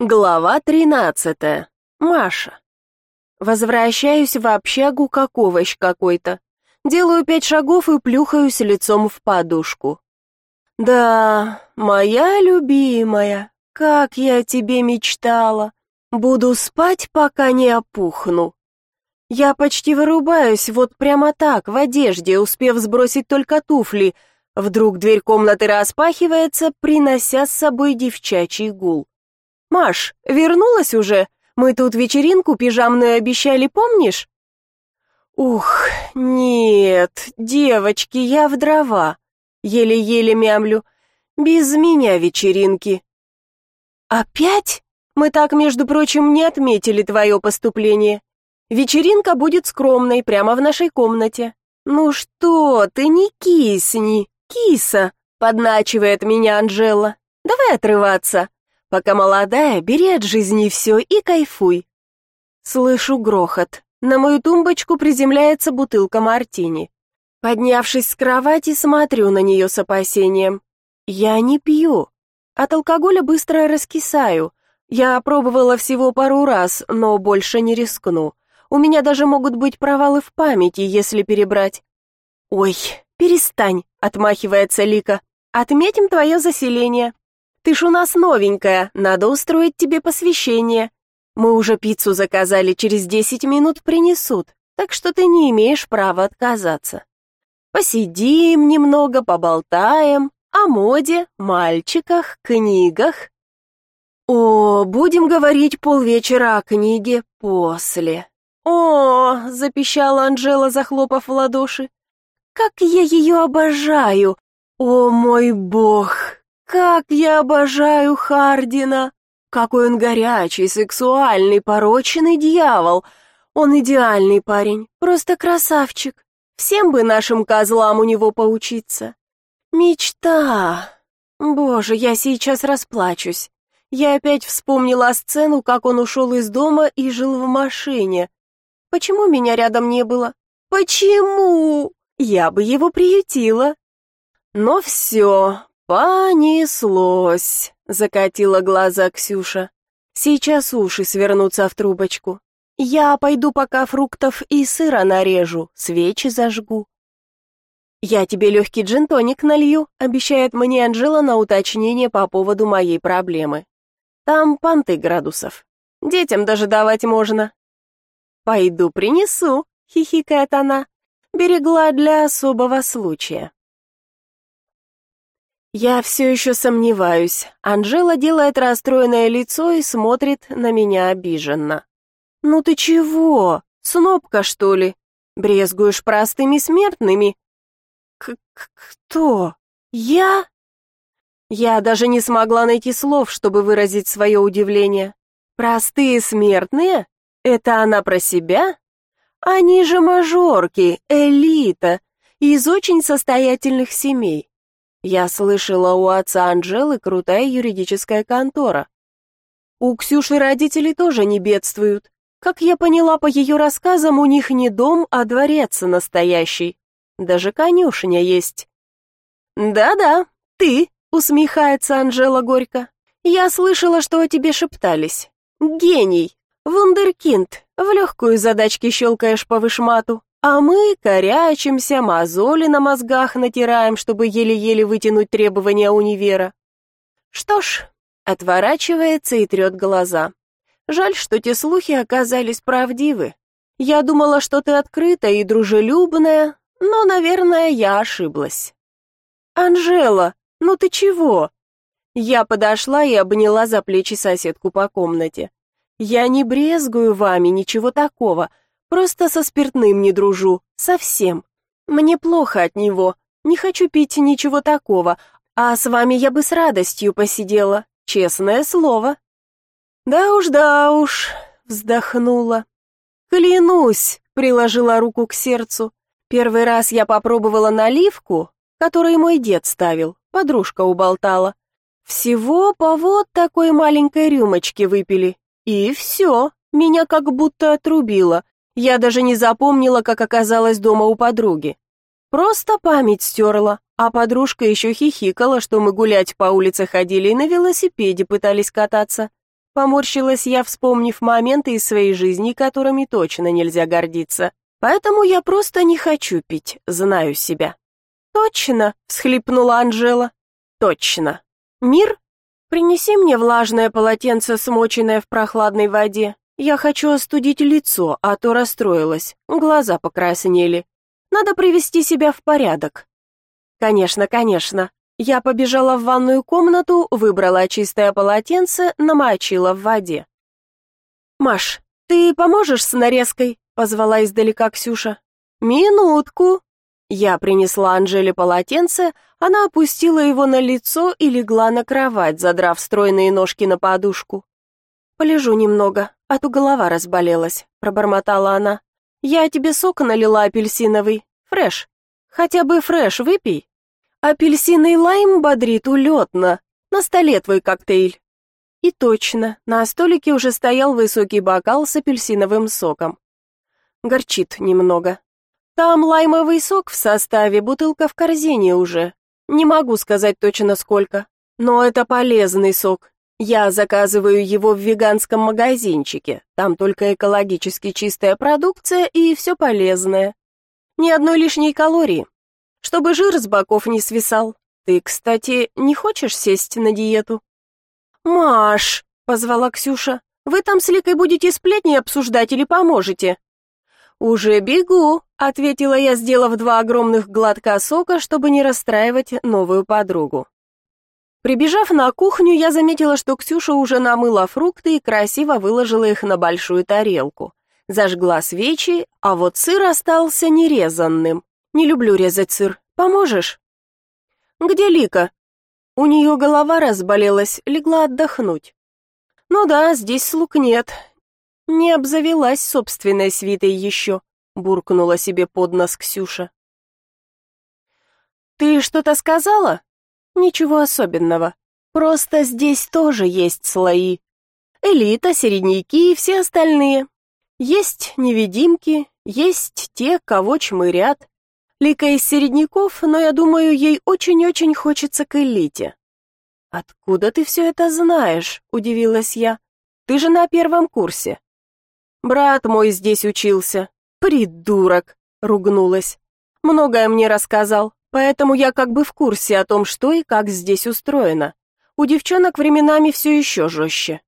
Глава тринадцатая. Маша. Возвращаюсь в общагу, как овощ какой-то. Делаю пять шагов и плюхаюсь лицом в подушку. Да, моя любимая, как я тебе мечтала. Буду спать, пока не опухну. Я почти вырубаюсь, вот прямо так, в одежде, успев сбросить только туфли. Вдруг дверь комнаты распахивается, принося с собой девчачий гул. «Маш, вернулась уже? Мы тут вечеринку пижамную обещали, помнишь?» «Ух, нет, девочки, я в дрова. Еле-еле мямлю. Без меня вечеринки». «Опять? Мы так, между прочим, не отметили твое поступление. Вечеринка будет скромной, прямо в нашей комнате». «Ну что ты, не кисни, киса!» — подначивает меня Анжела. «Давай отрываться». Пока молодая, бери от жизни все и кайфуй. Слышу грохот. На мою тумбочку приземляется бутылка мартини. Поднявшись с кровати, смотрю на нее с опасением. Я не пью. От алкоголя быстро раскисаю. Я пробовала всего пару раз, но больше не рискну. У меня даже могут быть провалы в памяти, если перебрать. Ой, перестань, отмахивается Лика. Отметим твое заселение. Ты ж у нас новенькая, надо устроить тебе посвящение. Мы уже пиццу заказали, через десять минут принесут, так что ты не имеешь права отказаться. Посидим немного, поболтаем о моде, мальчиках, книгах. О, будем говорить полвечера о книге после. О, запищала Анжела, захлопав в ладоши. Как я ее обожаю! О, мой бог! Как я обожаю Хардина! Какой он горячий, сексуальный, порочный дьявол! Он идеальный парень, просто красавчик. Всем бы нашим козлам у него поучиться. Мечта! Боже, я сейчас расплачусь. Я опять вспомнила сцену, как он ушел из дома и жил в машине. Почему меня рядом не было? Почему? Я бы его приютила. Но все, «Понеслось!» — закатила глаза Ксюша. «Сейчас уши свернутся в трубочку. Я пойду пока фруктов и сыра нарежу, свечи зажгу». «Я тебе легкий джин-тоник налью», — обещает мне Анжела на уточнение по поводу моей проблемы. «Там понты градусов. Детям даже давать можно». «Пойду принесу», — хихикает она. «Берегла для особого случая». Я все еще сомневаюсь. Анжела делает расстроенное лицо и смотрит на меня обиженно. «Ну ты чего? Снопка, что ли? Брезгуешь простыми смертными?» К «Кто? Я?» Я даже не смогла найти слов, чтобы выразить свое удивление. «Простые смертные? Это она про себя? Они же мажорки, элита, из очень состоятельных семей. Я слышала, у отца Анжелы крутая юридическая контора. У Ксюши родители тоже не бедствуют. Как я поняла по ее рассказам, у них не дом, а дворец настоящий. Даже конюшня есть. «Да-да, ты», — усмехается Анжела горько. «Я слышала, что о тебе шептались. Гений, вундеркинд, в легкую задачки щелкаешь по вышмату. А мы корячимся, мозоли на мозгах натираем, чтобы еле-еле вытянуть требования универа. Что ж, отворачивается и трет глаза. Жаль, что те слухи оказались правдивы. Я думала, что ты открытая и дружелюбная, но, наверное, я ошиблась. Анжела, ну ты чего? Я подошла и обняла за плечи соседку по комнате. Я не брезгую вами, ничего такого. Просто со спиртным не дружу, совсем. Мне плохо от него, не хочу пить ничего такого, а с вами я бы с радостью посидела, честное слово». «Да уж, да уж», — вздохнула. «Клянусь», — приложила руку к сердцу. «Первый раз я попробовала наливку, которую мой дед ставил, подружка уболтала. Всего по вот такой маленькой рюмочке выпили, и все, меня как будто отрубило. Я даже не запомнила, как оказалась дома у подруги. Просто память стерла, а подружка еще хихикала, что мы гулять по улице ходили и на велосипеде пытались кататься. Поморщилась я, вспомнив моменты из своей жизни, которыми точно нельзя гордиться. Поэтому я просто не хочу пить, знаю себя. Точно, всхлипнула Анжела. Точно. Мир? Принеси мне влажное полотенце, смоченное в прохладной воде. Я хочу остудить лицо, а то расстроилась. Глаза покраснели. Надо привести себя в порядок. Конечно, конечно. Я побежала в ванную комнату, выбрала чистое полотенце, намочила в воде. «Маш, ты поможешь с нарезкой?» — позвала издалека Ксюша. «Минутку». Я принесла Анжеле полотенце, она опустила его на лицо и легла на кровать, задрав стройные ножки на подушку. «Полежу немного, а то голова разболелась», — пробормотала она. «Я тебе сок налила апельсиновый, фреш. Хотя бы фреш выпей». Апельсиный лайм бодрит улетно. На столе твой коктейль. И точно, на столике уже стоял высокий бокал с апельсиновым соком. Горчит немного. Там лаймовый сок в составе, бутылка в корзине уже. Не могу сказать точно сколько, но это полезный сок. Я заказываю его в веганском магазинчике. Там только экологически чистая продукция и все полезное. Ни одной лишней калории чтобы жир с боков не свисал. Ты, кстати, не хочешь сесть на диету? Маш, позвала Ксюша. Вы там с Ликой будете сплетни обсуждать или поможете? Уже бегу, ответила я, сделав два огромных глотка сока, чтобы не расстраивать новую подругу. Прибежав на кухню, я заметила, что Ксюша уже намыла фрукты и красиво выложила их на большую тарелку. Зажгла свечи, а вот сыр остался нерезанным. Не люблю резать сыр. Поможешь? Где Лика? У нее голова разболелась, легла отдохнуть. Ну да, слуг слуг нет. Не обзавелась собственной свитой еще, буркнула себе под нос Ксюша. Ты что-то сказала? Ничего особенного. Просто здесь тоже есть слои. Элита, середняки и все остальные. Есть невидимки, есть те, кого чмырят, Лика из середняков, но я думаю, ей очень-очень хочется к элите. Откуда ты все это знаешь? удивилась я. Ты же на первом курсе. Брат мой здесь учился. Придурок, ругнулась. Многое мне рассказал, поэтому я как бы в курсе о том, что и как здесь устроено. У девчонок временами все еще жестче.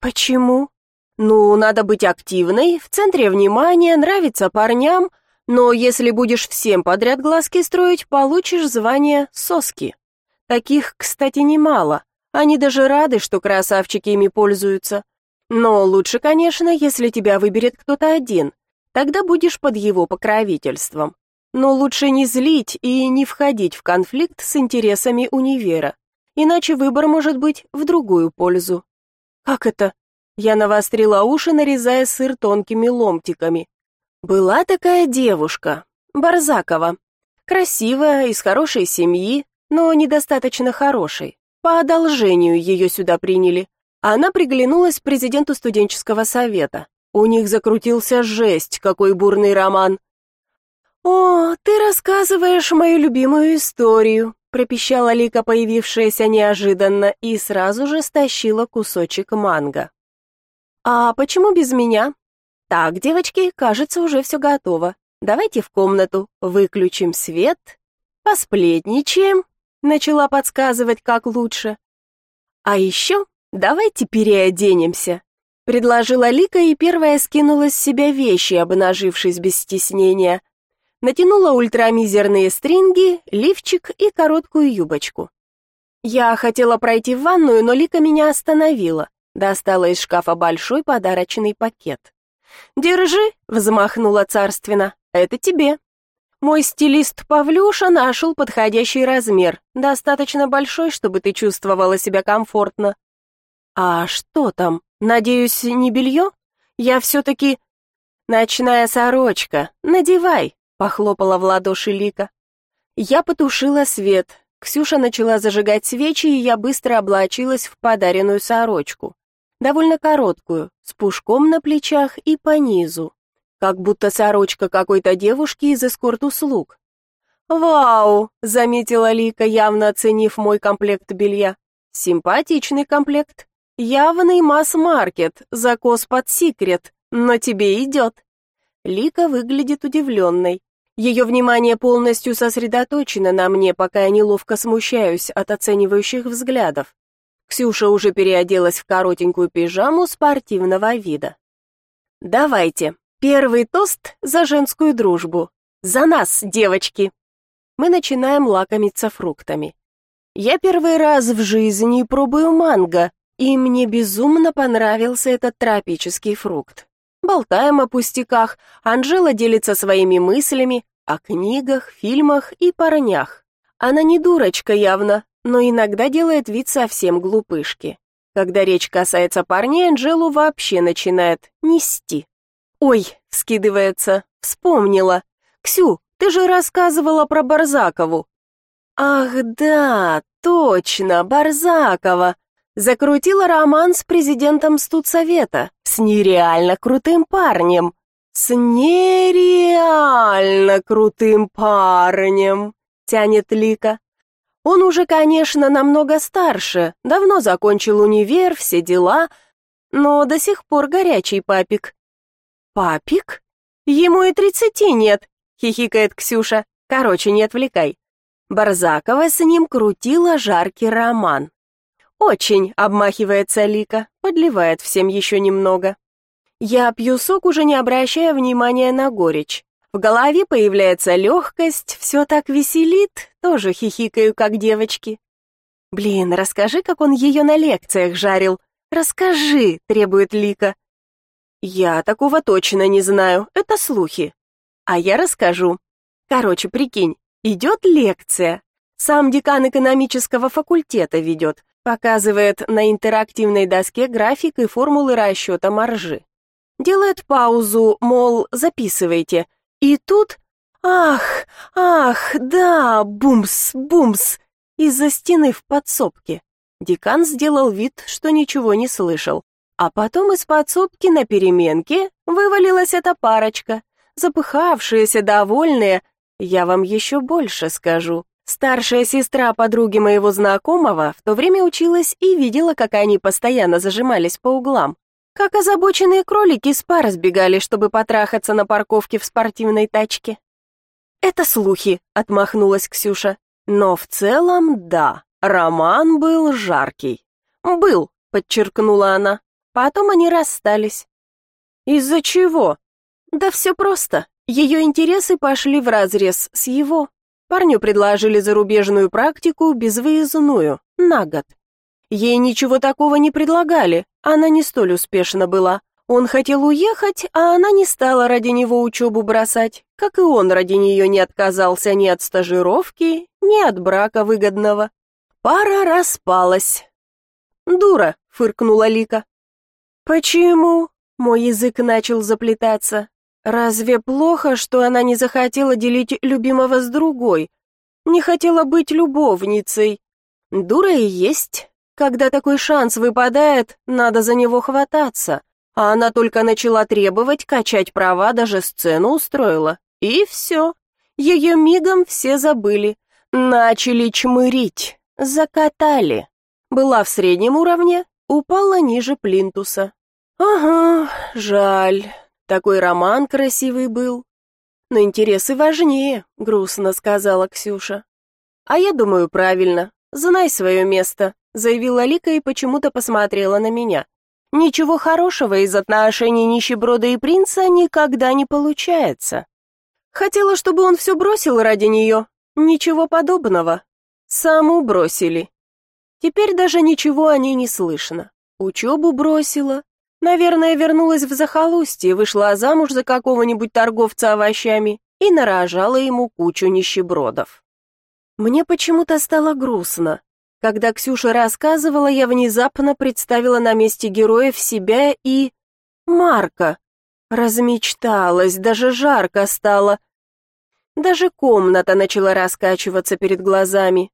Почему? Ну, надо быть активной, в центре внимания, нравиться парням, но если будешь всем подряд глазки строить, получишь звание соски. Таких, кстати, немало. Они даже рады, что красавчики ими пользуются. Но лучше, конечно, если тебя выберет кто-то один. Тогда будешь под его покровительством. Но лучше не злить и не входить в конфликт с интересами универа. Иначе выбор может быть в другую пользу. Как это? Я навострила уши, нарезая сыр тонкими ломтиками. Была такая девушка, Барзакова. Красивая, из хорошей семьи, но недостаточно хорошей. По одолжению ее сюда приняли. Она приглянулась президенту студенческого совета. У них закрутился жесть, какой бурный роман. «О, ты рассказываешь мою любимую историю», пропищала Лика, появившаяся неожиданно, и сразу же стащила кусочек манго. «А почему без меня?» Так, девочки, кажется, уже все готово. Давайте в комнату, выключим свет, посплетничаем, начала подсказывать, как лучше. А еще давайте переоденемся, предложила Лика и первая скинула с себя вещи, обнажившись без стеснения. Натянула ультрамизерные стринги, лифчик и короткую юбочку. Я хотела пройти в ванную, но Лика меня остановила. Достала из шкафа большой подарочный пакет. «Держи», — взмахнула царственно, — «это тебе». Мой стилист Павлюша нашел подходящий размер, достаточно большой, чтобы ты чувствовала себя комфортно. А что там? Надеюсь, не белье? Я все-таки... Ночная сорочка, надевай, похлопала в ладоши Лика. Я потушила свет. Ксюша начала зажигать свечи, и я быстро облачилась в подаренную сорочку довольно короткую, с пушком на плечах и по низу, как будто сорочка какой-то девушки из эскорт-услуг. «Вау!» — заметила Лика, явно оценив мой комплект белья. «Симпатичный комплект. Явный масс-маркет, закос под секрет, но тебе идет». Лика выглядит удивленной. Ее внимание полностью сосредоточено на мне, пока я неловко смущаюсь от оценивающих взглядов. Ксюша уже переоделась в коротенькую пижаму спортивного вида. «Давайте, первый тост за женскую дружбу. За нас, девочки!» Мы начинаем лакомиться фруктами. Я первый раз в жизни пробую манго, и мне безумно понравился этот тропический фрукт. Болтаем о пустяках, Анжела делится своими мыслями о книгах, фильмах и парнях. Она не дурочка явно, но иногда делает вид совсем глупышки. Когда речь касается парней, Анжелу вообще начинает нести. «Ой», — скидывается, — «вспомнила. Ксю, ты же рассказывала про Барзакову». «Ах да, точно, Барзакова. Закрутила роман с президентом студсовета, с нереально крутым парнем. С нереально крутым парнем», — тянет Лика. Он уже, конечно, намного старше, давно закончил универ, все дела, но до сих пор горячий папик. Папик? Ему и тридцати нет, хихикает Ксюша. Короче, не отвлекай. Барзакова с ним крутила жаркий роман. Очень, обмахивается Лика, подливает всем еще немного. Я пью сок, уже не обращая внимания на горечь. В голове появляется легкость, все так веселит, тоже хихикаю, как девочки. Блин, расскажи, как он ее на лекциях жарил. Расскажи, требует Лика. Я такого точно не знаю, это слухи. А я расскажу. Короче, прикинь, идет лекция. Сам декан экономического факультета ведет, показывает на интерактивной доске график и формулы расчета маржи. Делает паузу, мол, записывайте – и тут... Ах, ах, да, бумс, бумс, из-за стены в подсобке. Декан сделал вид, что ничего не слышал. А потом из подсобки на переменке вывалилась эта парочка, запыхавшаяся, довольная. Я вам еще больше скажу. Старшая сестра подруги моего знакомого в то время училась и видела, как они постоянно зажимались по углам. Как озабоченные кролики с пар сбегали, чтобы потрахаться на парковке в спортивной тачке. «Это слухи», — отмахнулась Ксюша. «Но в целом, да, роман был жаркий». «Был», — подчеркнула она. Потом они расстались. «Из-за чего?» «Да все просто. Ее интересы пошли вразрез с его. Парню предложили зарубежную практику безвыездную, на год. Ей ничего такого не предлагали, она не столь успешна была. Он хотел уехать, а она не стала ради него учебу бросать, как и он ради нее не отказался ни от стажировки, ни от брака выгодного. Пара распалась. «Дура», — фыркнула Лика. «Почему?» — мой язык начал заплетаться. «Разве плохо, что она не захотела делить любимого с другой? Не хотела быть любовницей? Дура и есть, когда такой шанс выпадает, надо за него хвататься. А она только начала требовать, качать права, даже сцену устроила. И все. Ее мигом все забыли. Начали чмырить. Закатали. Была в среднем уровне, упала ниже плинтуса. Ага, жаль. Такой роман красивый был. Но интересы важнее, грустно сказала Ксюша. А я думаю, правильно. Знай свое место заявила Лика и почему-то посмотрела на меня. Ничего хорошего из отношений нищеброда и принца никогда не получается. Хотела, чтобы он все бросил ради нее. Ничего подобного. Саму бросили. Теперь даже ничего о ней не слышно. Учебу бросила. Наверное, вернулась в захолустье, вышла замуж за какого-нибудь торговца овощами и нарожала ему кучу нищебродов. Мне почему-то стало грустно. Когда Ксюша рассказывала, я внезапно представила на месте героев себя и... Марка. Размечталась, даже жарко стало. Даже комната начала раскачиваться перед глазами.